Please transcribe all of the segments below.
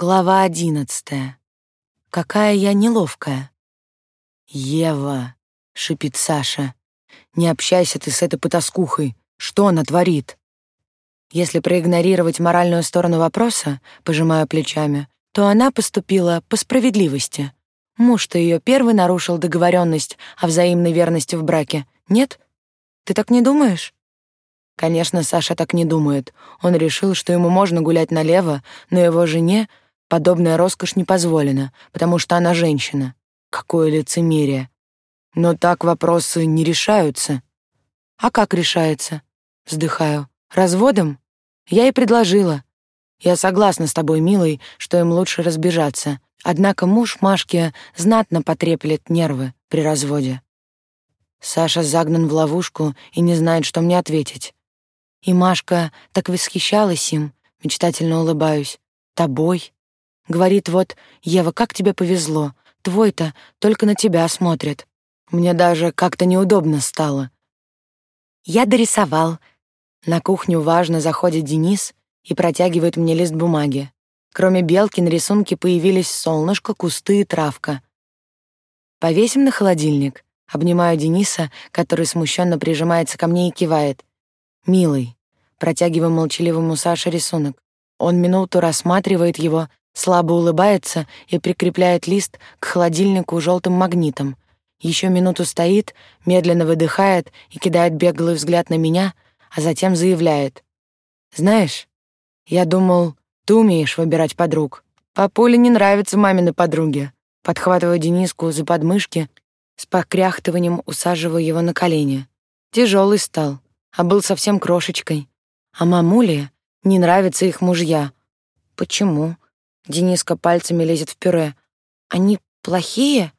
Глава одиннадцатая. Какая я неловкая. «Ева», — шипит Саша, — «не общайся ты с этой потаскухой. Что она творит?» Если проигнорировать моральную сторону вопроса, пожимая плечами, то она поступила по справедливости. Муж-то ее первый нарушил договоренность о взаимной верности в браке. Нет? Ты так не думаешь? Конечно, Саша так не думает. Он решил, что ему можно гулять налево, но его жене Подобная роскошь не позволена, потому что она женщина. Какое лицемерие. Но так вопросы не решаются. А как решается? Вздыхаю. Разводом? Я и предложила. Я согласна с тобой, милый, что им лучше разбежаться. Однако муж Машки знатно потреплет нервы при разводе. Саша загнан в ловушку и не знает, что мне ответить. И Машка так восхищалась им, мечтательно улыбаюсь. Тобой, Говорит вот, «Ева, как тебе повезло. Твой-то только на тебя смотрит». Мне даже как-то неудобно стало. Я дорисовал. На кухню важно заходит Денис и протягивает мне лист бумаги. Кроме белки на рисунке появились солнышко, кусты и травка. Повесим на холодильник. Обнимаю Дениса, который смущенно прижимается ко мне и кивает. «Милый». Протягиваю молчаливому Саше рисунок. Он минуту рассматривает его, слабо улыбается и прикрепляет лист к холодильнику желтым магнитом. Еще минуту стоит, медленно выдыхает и кидает беглый взгляд на меня, а затем заявляет. «Знаешь, я думал, ты умеешь выбирать подруг. Папуле не нравятся мамины подруги». Подхватываю Дениску за подмышки, с покряхтыванием усаживаю его на колени. Тяжелый стал, а был совсем крошечкой. А мамуле не нравятся их мужья. Почему? Дениска пальцами лезет в пюре. «Они плохие?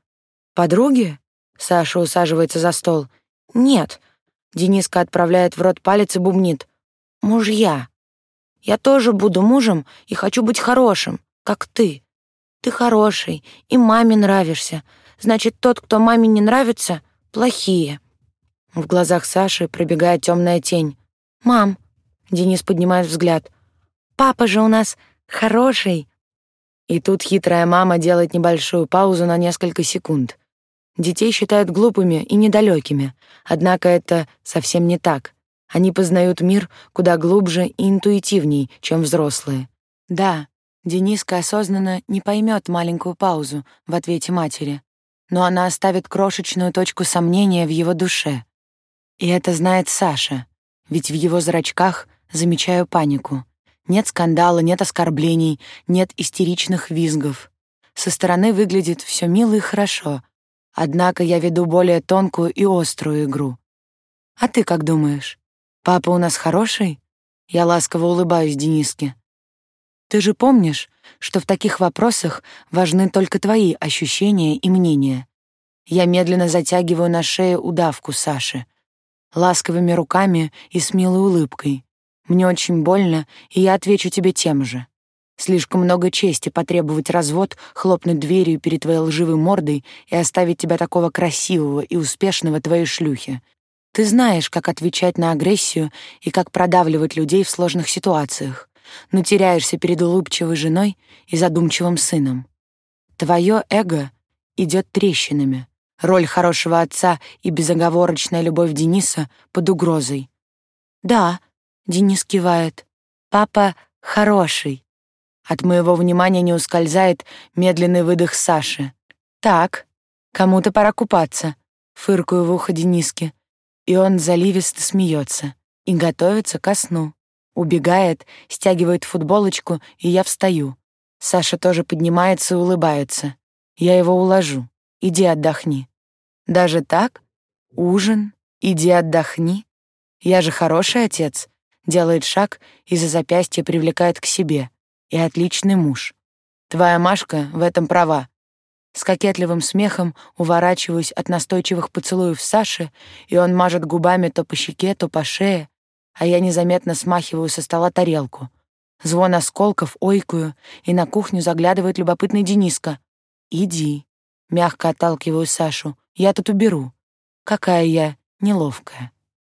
Подруги?» Саша усаживается за стол. «Нет». Дениска отправляет в рот палец и бубнит. «Мужья. Я тоже буду мужем и хочу быть хорошим, как ты. Ты хороший, и маме нравишься. Значит, тот, кто маме не нравится, плохие». В глазах Саши пробегает темная тень. «Мам», — Денис поднимает взгляд, — «папа же у нас хороший». И тут хитрая мама делает небольшую паузу на несколько секунд. Детей считают глупыми и недалекими, однако это совсем не так. Они познают мир куда глубже и интуитивней, чем взрослые. Да, Дениска осознанно не поймет маленькую паузу в ответе матери, но она оставит крошечную точку сомнения в его душе. И это знает Саша, ведь в его зрачках замечаю панику. Нет скандала, нет оскорблений, нет истеричных визгов. Со стороны выглядит все мило и хорошо. Однако я веду более тонкую и острую игру. А ты как думаешь? Папа у нас хороший? Я ласково улыбаюсь Дениске. Ты же помнишь, что в таких вопросах важны только твои ощущения и мнения. Я медленно затягиваю на шею удавку Саши, ласковыми руками и с милой улыбкой. Мне очень больно, и я отвечу тебе тем же. Слишком много чести потребовать развод, хлопнуть дверью перед твоей лживой мордой и оставить тебя такого красивого и успешного твоей шлюхи. Ты знаешь, как отвечать на агрессию и как продавливать людей в сложных ситуациях, но теряешься перед улыбчивой женой и задумчивым сыном. Твое эго идет трещинами. Роль хорошего отца и безоговорочная любовь Дениса под угрозой. Да, Денис кивает. «Папа хороший». От моего внимания не ускользает медленный выдох Саши. «Так, кому-то пора купаться», — фыркаю в ухо Дениске. И он заливисто смеется и готовится ко сну. Убегает, стягивает футболочку, и я встаю. Саша тоже поднимается и улыбается. Я его уложу. Иди отдохни. Даже так? Ужин? Иди отдохни? Я же хороший отец делает шаг и за запястье привлекает к себе. И отличный муж. Твоя Машка в этом права. С кокетливым смехом уворачиваюсь от настойчивых поцелуев Саши, и он мажет губами то по щеке, то по шее, а я незаметно смахиваю со стола тарелку. Звон осколков, ойкую, и на кухню заглядывает любопытный Дениска. «Иди», — мягко отталкиваю Сашу, — «я тут уберу». Какая я неловкая.